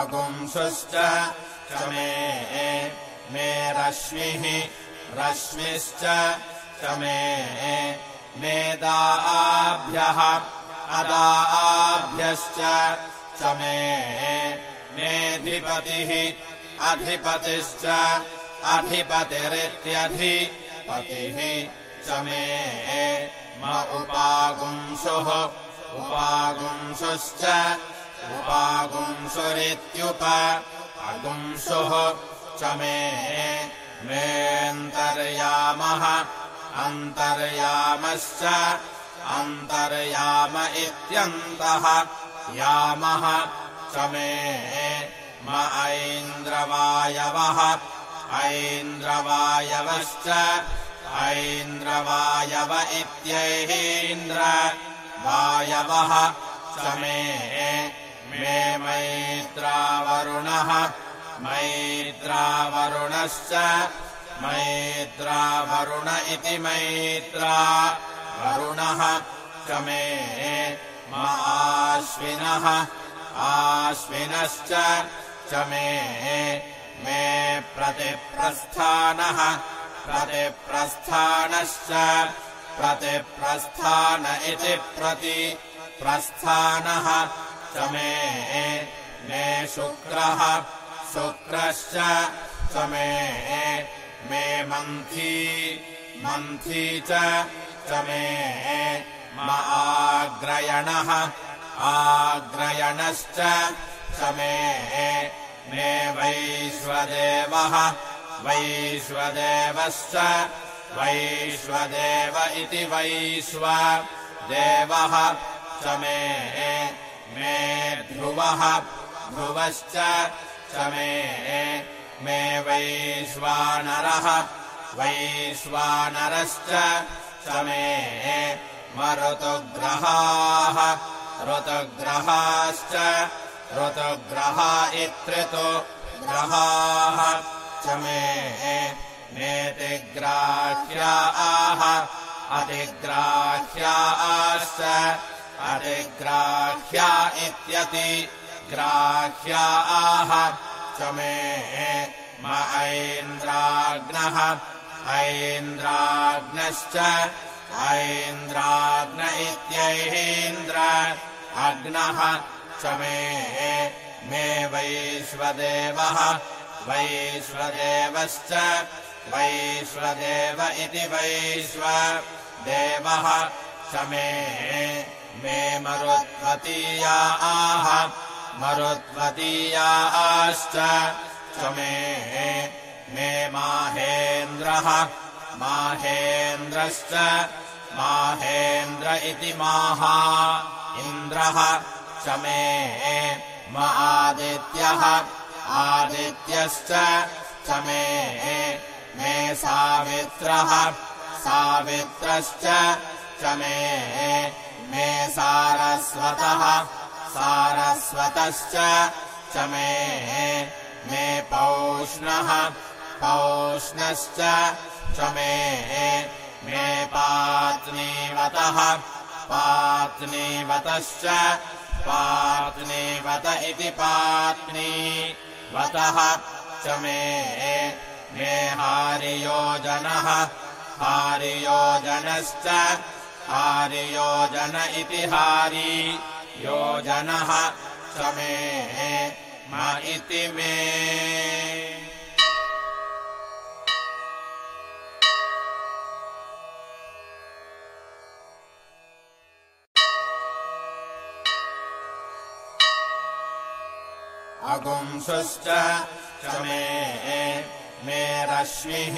अगुंसुश्च च मे मे रश्मिः रश्मिश्च च मे मेदाभ्यः अदाभ्यश्च च मे मेऽधिपतिः अधिपतिश्च अधिपतिरित्यधिपतिः मे म उपागुंसुः उपागुंसुश्च उपागुंसुरित्युप। अगुंसुः च मे मेऽन्तर्यामः। अन्तर्यामश्च अन्तर्याम इत्यन्तः। यामः च मे म ऐन्द्रवायवः। ऐन्द्रवायवश्च ऐन्द्रवायव इत्यैन्द्र वायवः च मे मे मैत्रावरुणः। मैत्रावरुणश्च मैत्रावरुण इति मैत्रा। वरुणः च मे आश्विनः आश्विनश्च च मे मे प्रतिप्रस्थानः। प्रतिप्रस्थानश्च प्रतिप्रस्थान इति प्रति प्रस्थानः च मे मे शुक्रः। शुक्रश्च च मे मे मन्थी। मन्थी च मे आग्रयणः। आग्रयणश्च च मे मे वैश्वदेवः। वैश्वदेवश्च वैश्वदेव इति वैश्व देवः च मे मे ध्रुवः ध्रुवश्च च मे मे वैश्वानरः वैश्वानरश्च च मे मरुतुग्रहाः ऋतुग्रहाश्च ऋतुग्रहा इत्रितु ग्रहाः च मे नेतिग्राह्या आह अतिग्राह्या आश्च अतिग्राह्या इत्यति। ग्राह्या आह च मे म ऐन्द्राग्नः ऐन्द्राग्नश्च ऐन्द्राग्न इत्यैन्द्र अग्नः च मे मे वैश्वदेवः। वैश्वदेवश्च वैश्वदेव इति वैश्व। देवः च मे मे मरुत्वतीया आह मरुत्वतीयाश्च च मे मे माहेन्द्रः माहेन्द्रश्च माहेन्द्र इति माहा इन्द्रः। च मे म आदित्यः आदित्यश्च। च मे मे सावित्रः सावित्रश्च। च मे मे सारस्वतः सारस्वतश्च च मे मे पौष्णः पौष्णश्च च मे मे पात्नीवतः पात्नीवतश्च पात्नीवत इति पात्नीवतः च मे मे हारियोजनः हारियोजनश्च हारियोजन इति हारी। योजनः च मे इति मे। अगुंसुश्च च मे मे रश्मिः